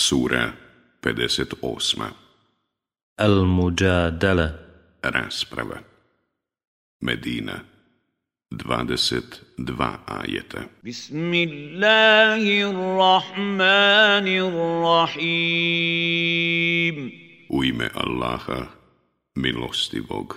Sura 58. Al-Mujadala. Rasprava. Medina. 22 ajeta. Bismillahirrahmanirrahim. U ime Allaha, milostivog,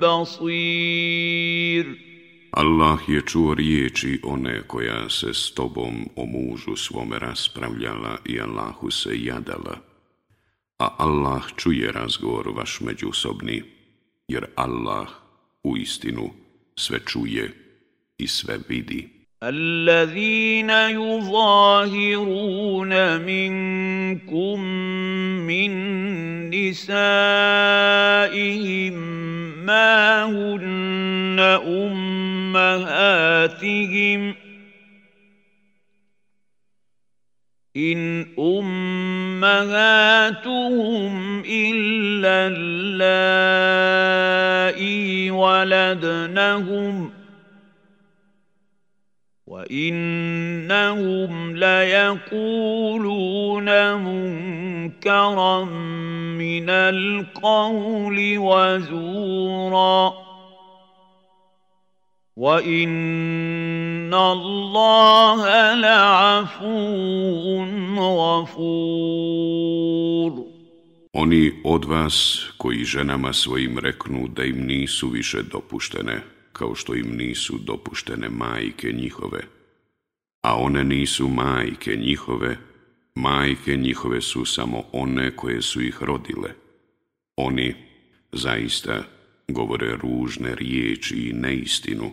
basir. Allah je čuo riječi one koja se s tobom o mužu svome raspravljala i Allahu se jadala. A Allah čuje razgovor vaš međusobni, jer Allah u istinu sve čuje i sve vidi. الذين يظاهرون منكم من نسائهم ما هن أمهاتهم ۖ إن أمهاتهم إلا اللائي ولدنهم وإنهم ليقولون منكر منكرا من القول وزورا وان الله لعفو غفور Oni od vas koji ženama svojim reknu da im nisu više dopuštene kao što im nisu dopuštene majke njihove. A one nisu majke njihove, majke njihove su samo one koje su ih rodile. Oni zaista govore ružne riječi i neistinu,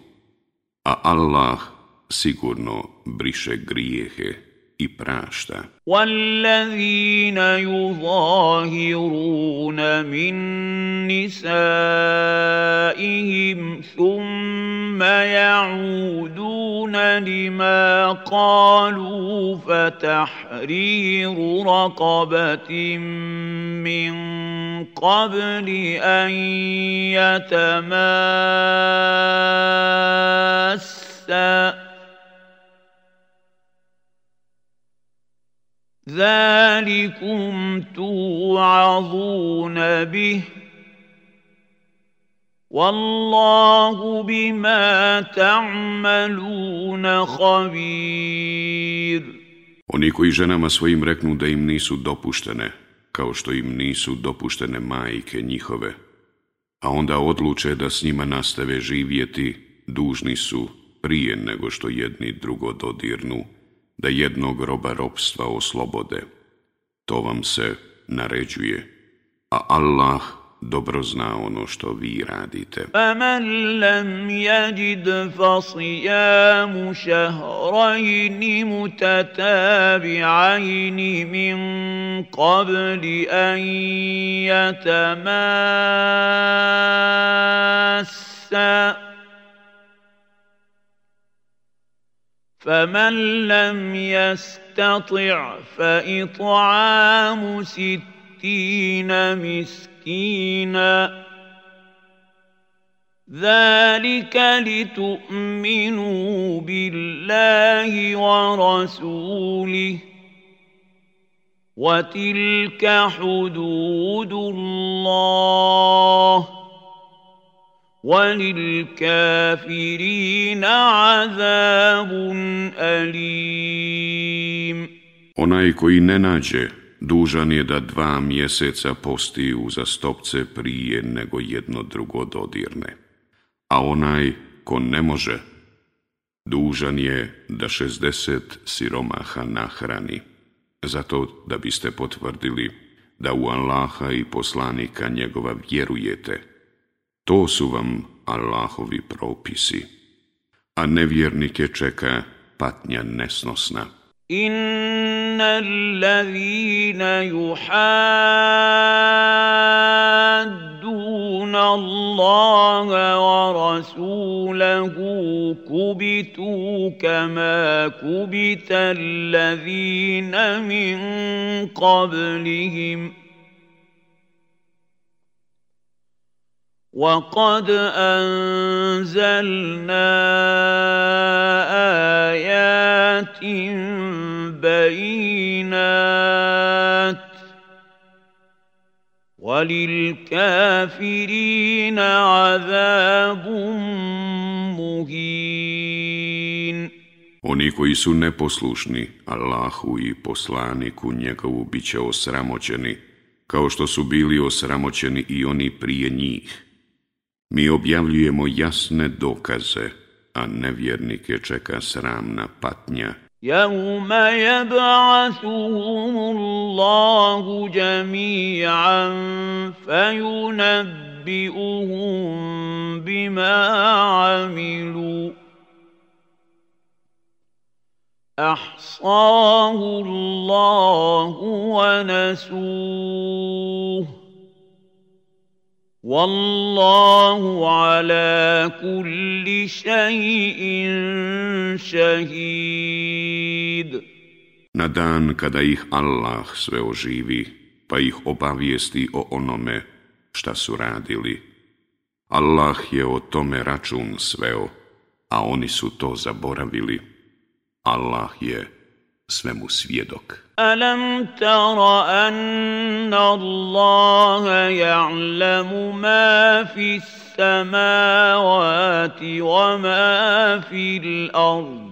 a Allah sigurno briše grijehe i prašta. والذين يظاهرون من نسائهم ثم يعودون لما قالوا فتحرير رقبة من قبل أن يتماسا ذلكم توعظون به والله بما تعملون خبير Oni koji ženama svojim reknu da im nisu dopuštene, kao što im nisu dopuštene majke njihove, a onda odluče da s njima nastave živjeti, dužni su prije nego što jedni drugo dodirnu, da jednog roba robstva oslobode. To vam se naređuje, a Allah dobro zna ono što vi radite. فَمَنْ لَمْ يَجِدْ فَصِيَامُ شَهْرَيْنِ مُتَتَابِعَيْنِ مِنْ قَبْلِ أَنْ يَتَمَاسَّا فمن لم يستطع فإطعام ستين مسكينا. ذلك لتؤمنوا بالله ورسوله وتلك حدود الله. وَلِلْكَافِرِينَ عَذَابٌ أَلِيمٌ Onaj koji ne nađe, dužan je da dva mjeseca posti uzastopce prije nego jedno drugo dodirne. A onaj ko ne može, dužan je da 60 siromaha nahrani, zato da biste potvrdili da u Allaha i poslanika njegova vjerujete – To su vam Allahovi propisi, a nevjernike čeka patnja nesnosna. In الذين يحادون الله ورسوله كبتوا كما كبت الذين من قبلهم ۖ وقد انزلنا ايات بينات وللكافرين عذاب مهين Oni koji su neposlušni Allahu i poslaniku njegovu bit će osramoćeni, kao što su bili osramoćeni i oni prije njih. Mi objavljujemo jasne dokaze, a nevjernike čeka sramna patnja. يوم يبعثهم الله جميعا فينبئهم بما عملوا احصاه الله ونسوه Wallahu ala kulli shay'in shahid. Na dan kada ih Allah sve oživi, pa ih obavijesti o onome šta su radili, Allah je o tome račun sveo, a oni su to zaboravili. Allah je svemu svjedok. ألم تر أن الله يعلم ما في السماوات وما في الأرض؟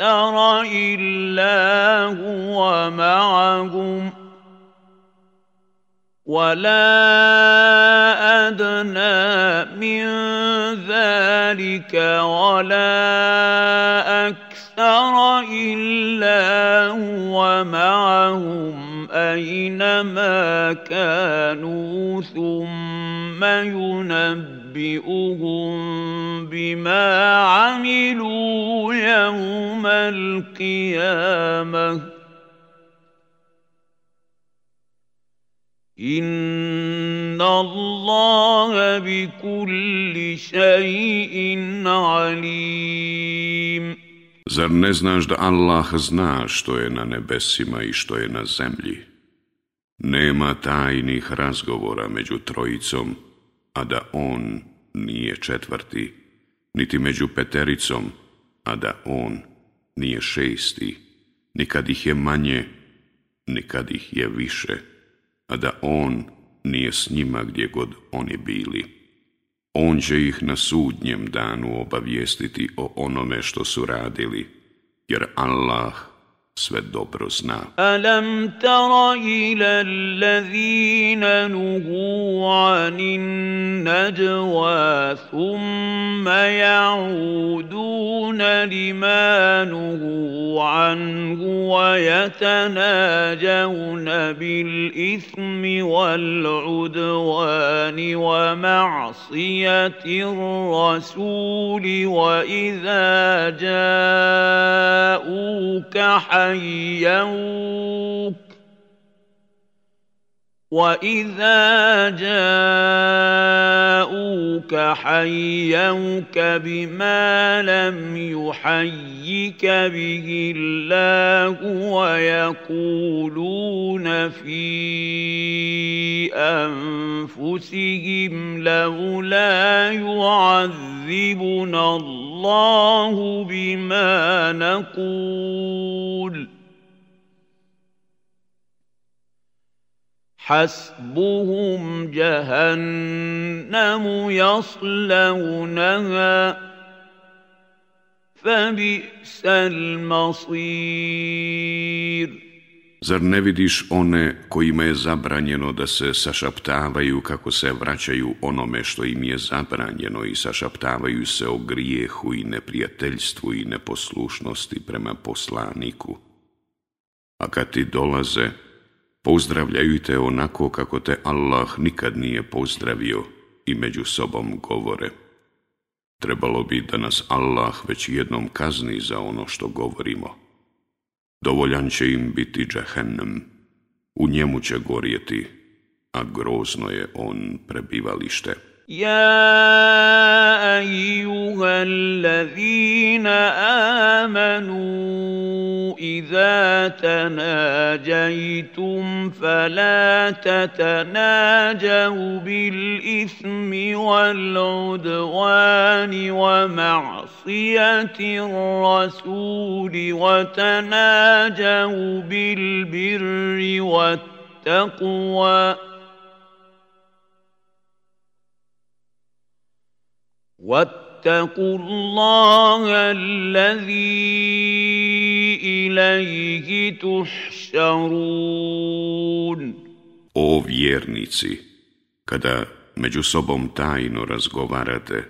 أكثر إلا هو معهم ولا أدنى من ذلك ولا أكثر إلا هو معهم أينما كانوا ثم ينبئ ينبئهم بما عملوا يوم القيامة إن الله بكل شيء عليم Zar ne znaš da Allah zna što je na nebesima i što je na zemlji? Nema tajnih razgovora među trojicom, a da on nije četvrti, niti među petericom, a da on nije šesti, nikad ih je manje, nikad ih je više, a da on nije s njima gdje god oni bili. On će ih na sudnjem danu obavijestiti o onome što su radili, jer Allah sve dobro zna. Alam tara ila allazina nuhu anin najwa thumma ya'uduna lima nuhu anhu wa yatanajawna bil ithmi wal udwani wa ma'siyati الرسول وإذا جاءوك حيوك واذا جاءوك حيوك بما لم يحيك به الله ويقولون في انفسهم لولا يعذبنا الله بما نقول حسبهم جهنم يصلونها فبئس المصير Zar ne vidiš one kojima je zabranjeno da se sašaptavaju kako se vraćaju onome što im je zabranjeno i sašaptavaju se o grijehu i neprijateljstvu i neposlušnosti prema poslaniku? A kad ti dolaze, pozdravljaju te onako kako te Allah nikad nije pozdravio i među sobom govore. Trebalo bi da nas Allah već jednom kazni za ono što govorimo. Dovoljan će im biti džahennem, u njemu će gorjeti, a grozno je on prebivalište. يا ايها الذين امنوا اذا تناجيتم فلا تتناجوا بالاثم والعدوان ومعصيه الرسول وتناجوا بالبر والتقوى واتقوا الله الذي إليه تحشرون O vjernici, kada među sobom tajno razgovarate,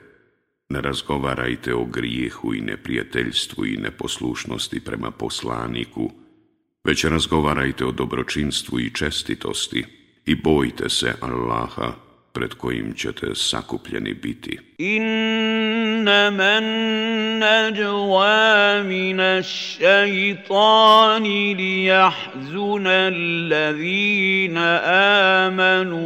ne razgovarajte o grijehu i neprijateljstvu i neposlušnosti prema poslaniku, već razgovarajte o dobročinstvu i čestitosti i bojte se Allaha, pred kojim ćete sakupljeni biti. Innama najwa min ash-shaytani liyahzuna alladhina amanu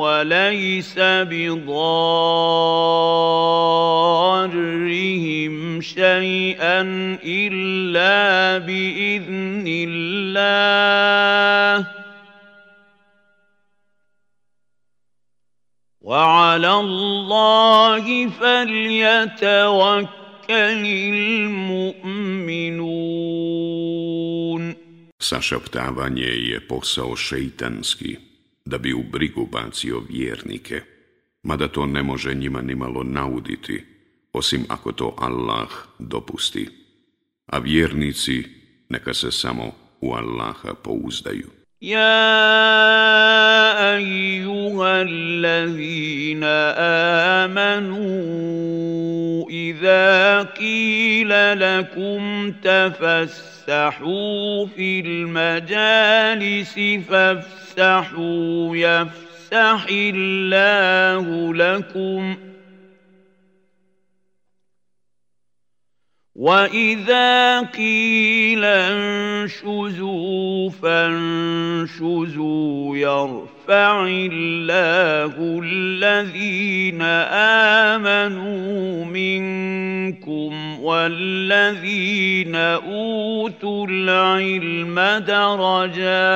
wa laysa bidarrihim shay'an illa bi وعلى الله فليتوكل المؤمنون Sašaptavanje je posao šeitanski, da bi u brigu bacio vjernike, mada to ne može njima nimalo nauditi, osim ako to Allah dopusti. A vjernici neka se samo u Allaha pouzdaju. يا ايها الذين امنوا اذا قيل لكم تفسحوا في المجالس فافسحوا يفسح الله لكم ۖ واذا قيل انشزوا فانشزوا يرفع الله الذين امنوا منكم والذين اوتوا العلم درجات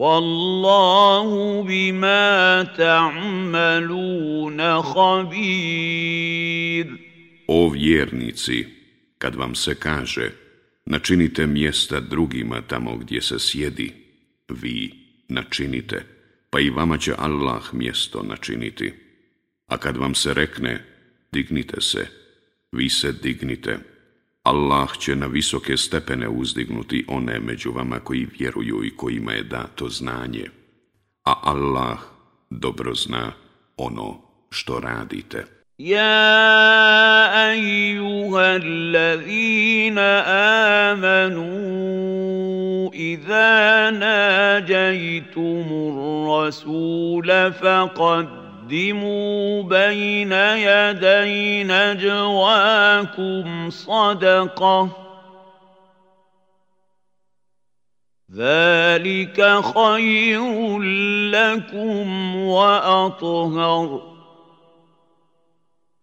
Wallahu bima ta'maluna khabir. O vjernici, kad vam se kaže, načinite mjesta drugima tamo gdje se sjedi, vi načinite, pa i vama će Allah mjesto načiniti. A kad vam se rekne, dignite se, vi se dignite, Allah će na visoke stepene uzdignuti one među vama koji vjeruju i kojima je dato znanje, a Allah dobro zna ono što radite. Ja ajuha allazina amanu idha nađajtumu rasula faqad قدموا بين يدي نجواكم صدقة. ذلك خير لكم وأطهر.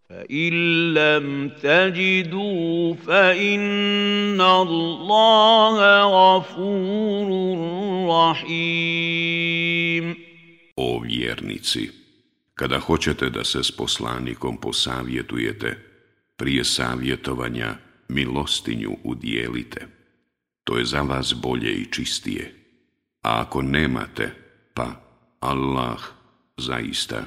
فإن لم تجدوا فإن الله غفور رحيم. O vjernici, kada hoćete da se s poslanikom posavjetujete, prije savjetovanja milostinju udijelite. To je za vas bolje i čistije. A ako nemate, pa Allah zaista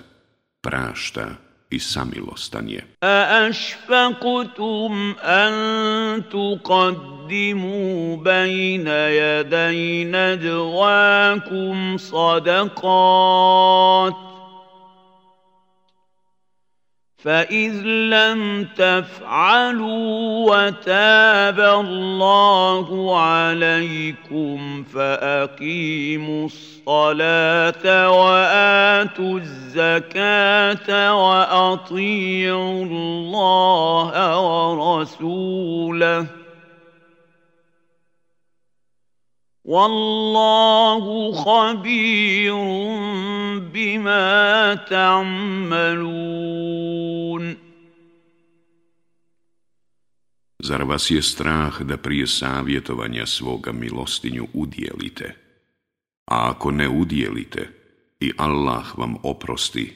prašta i samilostan je. A ašfakutum an tuqaddimu bajna jadajna dvakum sadakat. فإذ لم تفعلوا وتاب الله عليكم فأقيموا الصلاة وآتوا الزكاة وأطيعوا الله ورسوله والله خبير بما تعملون Zar vas je strah da prije savjetovanja svoga milostinju udjelite? A ako ne udjelite i Allah vam oprosti,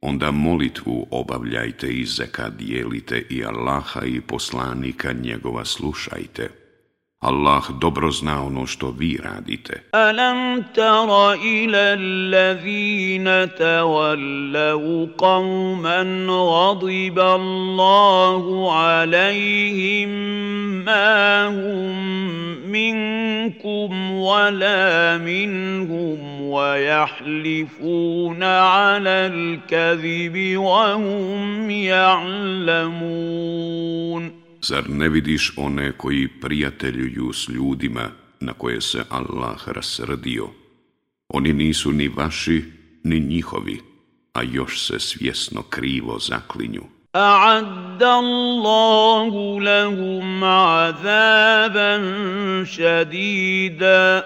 onda molitvu obavljajte i zeka dijelite i Allaha i poslanika njegova slušajte. Allah dobro zna ono što vi radite. Alam tara ila allazina tawallaw qauman ghadiba Allahu alaihim ma hum minkum wala minhum wa yahlifuna ala al-kadhibi wa hum ya'lamun. Zar ne vidiš one koji prijateljuju s ljudima na koje se Allah rasrdio? Oni nisu ni vaši, ni njihovi, a još se svjesno krivo zaklinju. أعد الله لهم عذابا شديدا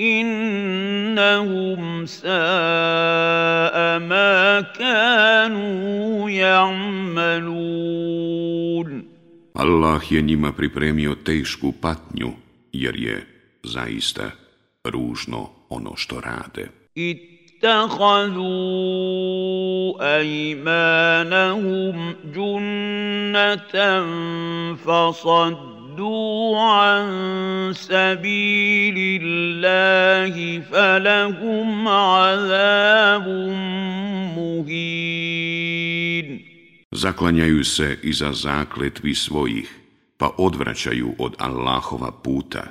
إنهم ساء ما كانوا يعملون Allah je njima pripremio tešku patnju, jer je zaista ružno ono što rade. اتخذوا أيمانهم جنة فصدوا عن سبيل الله فلهم عذاب مهين Zaklanjaju se iza zakletvi svojih, pa odvraćaju od Allahova puta.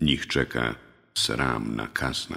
Njih čeka sramna kazna.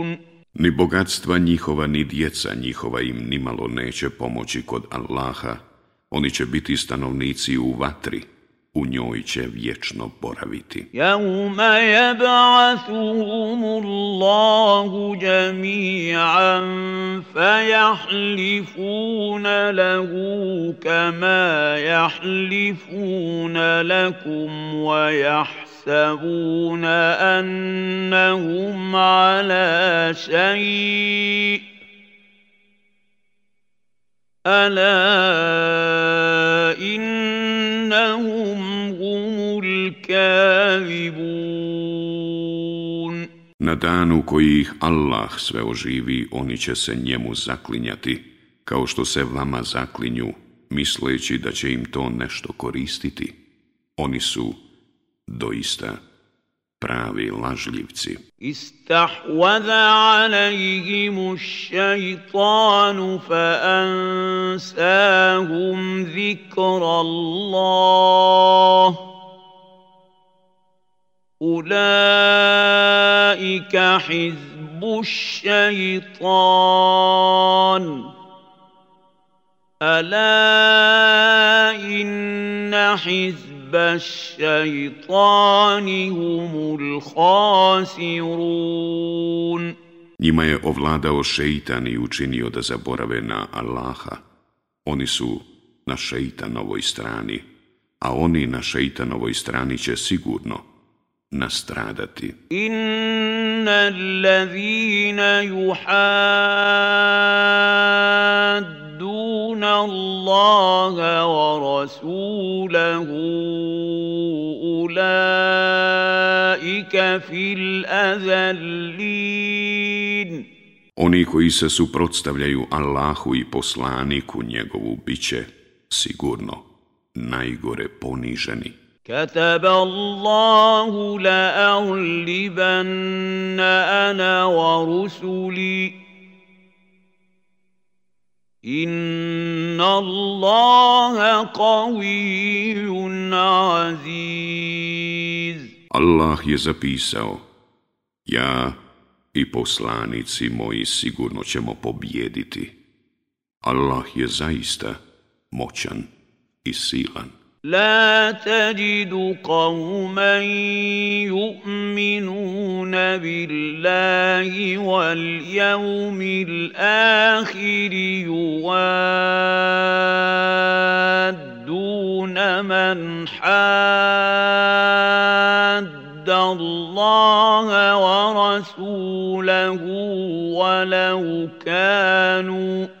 Ni bogatstva njihova, ni djeca njihova im nimalo neće pomoći kod Allaha. Oni će biti stanovnici u vatri, u njoj će vječno boraviti. Jaume jeb'athuhum Allahu jami'an fajahlifuna lahu kama jahlifuna lakum wa jahsinu يحسبون أنهم على شيء ألا إنهم هم الكاذبون Na danu koji ih Allah sve oživi, oni će se njemu zaklinjati, kao što se vama zaklinju, misleći da će im to nešto koristiti. Oni su Doista, pravi lažljivci. Istahvada alaihimu šajtanu fa ansahum zikra Allah. أولئك حزب الشيطان ألا إن حزب حزب الشيطان هم الخاسرون Njima je ovladao šeitan i učinio da zaborave na Allaha. Oni su na šeitanovoj strani, a oni na šeitanovoj strani će sigurno nastradati. Inna allazina yuhadduna Allaha wa ورسوله أولئك في الأذلين Oni koji se suprotstavljaju Allahu i poslaniku njegovu biće sigurno najgore poniženi. كتب الله لأغلبن أنا ورسلي إن الله قوي عزيز Allah je zapisao, ja i poslanici moji sigurno ćemo pobjediti. Allah je zaista moćan i silan. لا تجد قوما يؤمنون بالله واليوم الآخر يوادون من حاد الله ورسوله ولو كانوا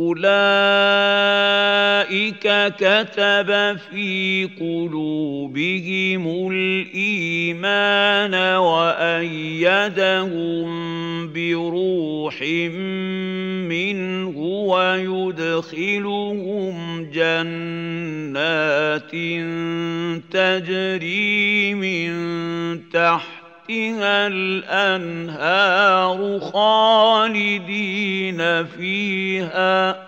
أولئك كتب في قلوبهم الإيمان وأيدهم بروح منه ويدخلهم جنات تجري من تحت تحتها الأنهار خالدين فيها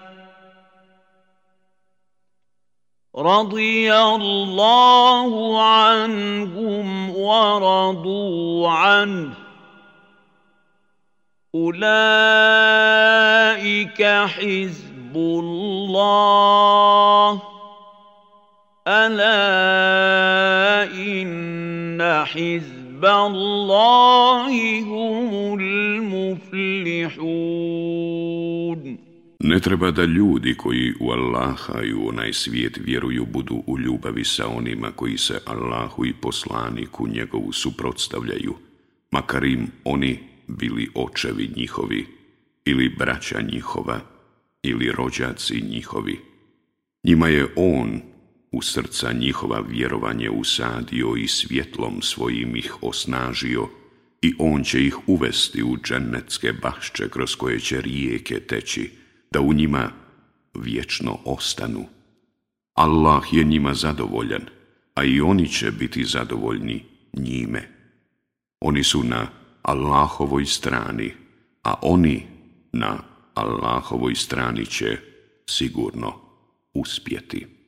رضي الله عنهم ورضوا عنه أولئك حزب الله ألا إن حزب Ne treba da ljudi koji u Allaha i u onaj svijet vjeruju budu u ljubavi sa onima koji se Allahu i poslaniku njegovu suprotstavljaju, makar im oni bili očevi njihovi, ili braća njihova, ili rođaci njihovi. Njima je On, u srca njihova vjerovanje usadio i svjetlom svojim ih osnažio i on će ih uvesti u džennetske bašče kroz koje će rijeke teći, da u njima vječno ostanu. Allah je njima zadovoljan, a i oni će biti zadovoljni njime. Oni su na Allahovoj strani, a oni na Allahovoj strani će sigurno uspjeti.